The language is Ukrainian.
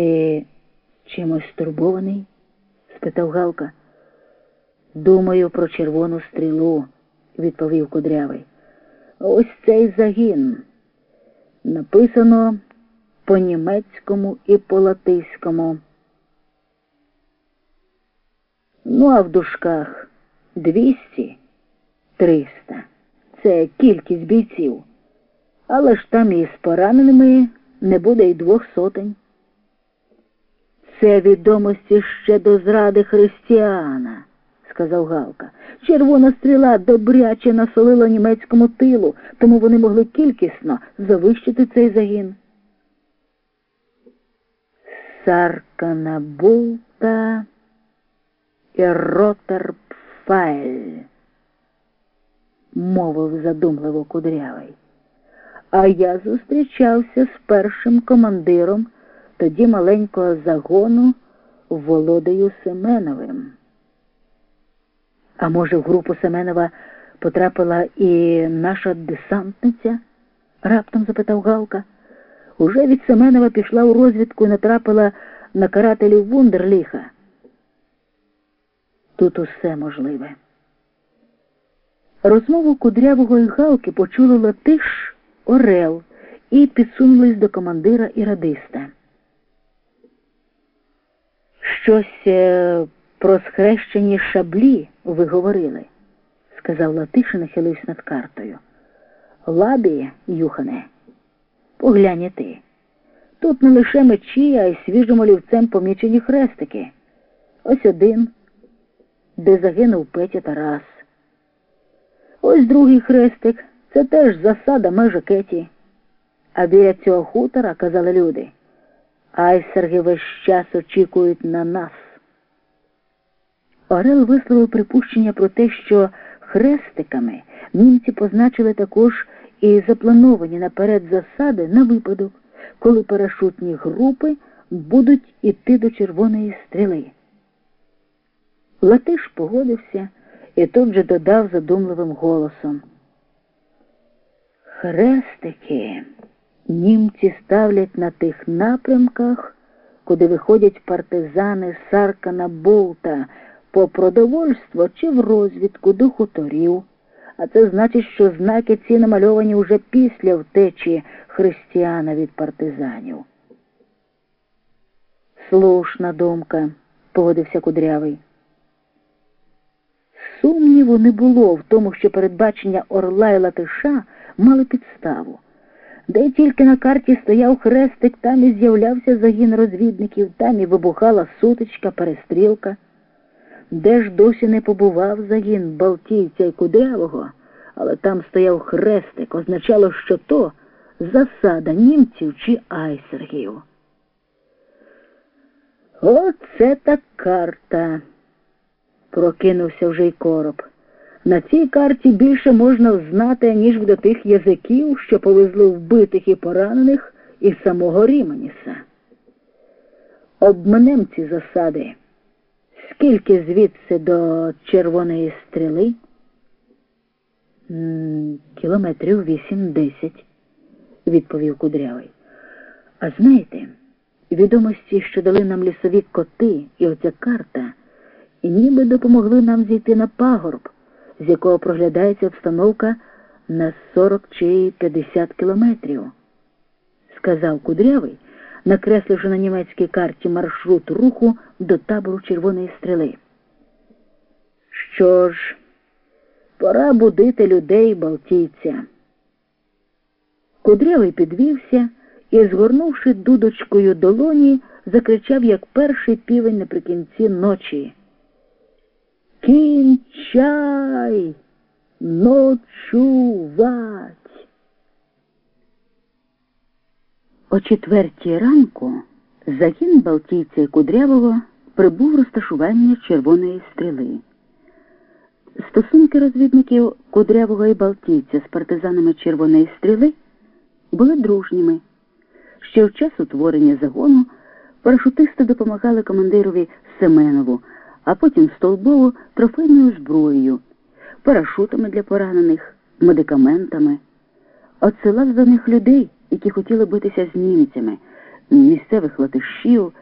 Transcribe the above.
Ти чимось стурбований? спитав Галка. Думаю про червону стрілу, відповів кудрявий. Ось цей загін. Написано по німецькому і по латиському. Ну, а в дужках двісті, триста. Це кількість бійців. Але ж там і з пораненими не буде й двох сотень. Це відомості ще до зради християна, сказав Галка. Червона стріла добряче насолила німецькому тилу, тому вони могли кількісно завищити цей загін. Саркана Булта і Ротерпфайль, мовив задумливо кудрявий. А я зустрічався з першим командиром тоді маленького загону Володою Семеновим. А може, в групу Семенова потрапила і наша десантниця? раптом запитав Галка. Уже від Семенова пішла у розвідку і натрапила на карателів Вундерліха. Тут усе можливе. Розмову кудрявого і Галки почули Латиш, Орел і підсунулись до командира і радиста. Щось е, про схрещені шаблі ви говорили, сказав Латиш і нахилився над картою. Лабі, Юхане, поглянь ти. Тут не лише мечі, а й свіжим олівцем помічені хрестики. Ось один, де загинув Петя Тарас. Ось другий хрестик це теж засада межа Кеті. А біля цього хутора, казали люди, айсерги весь час очікують на нас. Орел висловив припущення про те, що хрестиками німці позначили також і заплановані наперед засади на випадок, коли парашутні групи будуть іти до червоної стріли. Латиш погодився і тут же додав задумливим голосом. Хрестики німці ставлять на тих напрямках, куди виходять партизани Саркана Болта по продовольство чи в розвідку до хуторів. А це значить, що знаки ці намальовані уже після втечі християна від партизанів. Слушна думка, погодився кудрявий. Сумніву не було в тому, що передбачення Орла і Латиша мали підставу. Де тільки на карті стояв хрестик, там і з'являвся загін розвідників, там і вибухала сутичка, перестрілка. Де ж досі не побував загін Балтійця і Кудрявого, але там стояв хрестик, означало, що то засада німців чи айсергів. Оце так карта, прокинувся вже й короб. На цій карті більше можна взнати, ніж до тих язиків, що повезли вбитих і поранених і самого Ріманіса. Обманем ці засади. Скільки звідси до червоної стріли? Кілометрів вісім-десять, відповів кудрявий. А знаєте, відомості, що дали нам лісові коти і оця карта, ніби допомогли нам зійти на пагорб, з якого проглядається обстановка на 40 чи 50 кілометрів, сказав кудрявий накресливши на німецькій карті маршрут руху до табору Червоної стріли. Що ж, пора будити людей Балтійця. Кудрявий підвівся і, згорнувши дудочкою долоні, закричав, як перший півень наприкінці ночі. Кінчай ночувать! О четвертій ранку загін Балтійця і Кудрявого прибув розташування червоної стріли. Стосунки розвідників Кудрявого і Балтійця з партизанами Червоної стріли були дружніми. Ще в час утворення загону парашутисти допомагали командирові Семенову, а потім Столбову трофейною зброєю, парашутами для поранених, медикаментами. Отсилав до них людей які хотіли битися з німцями, місцевих латишів.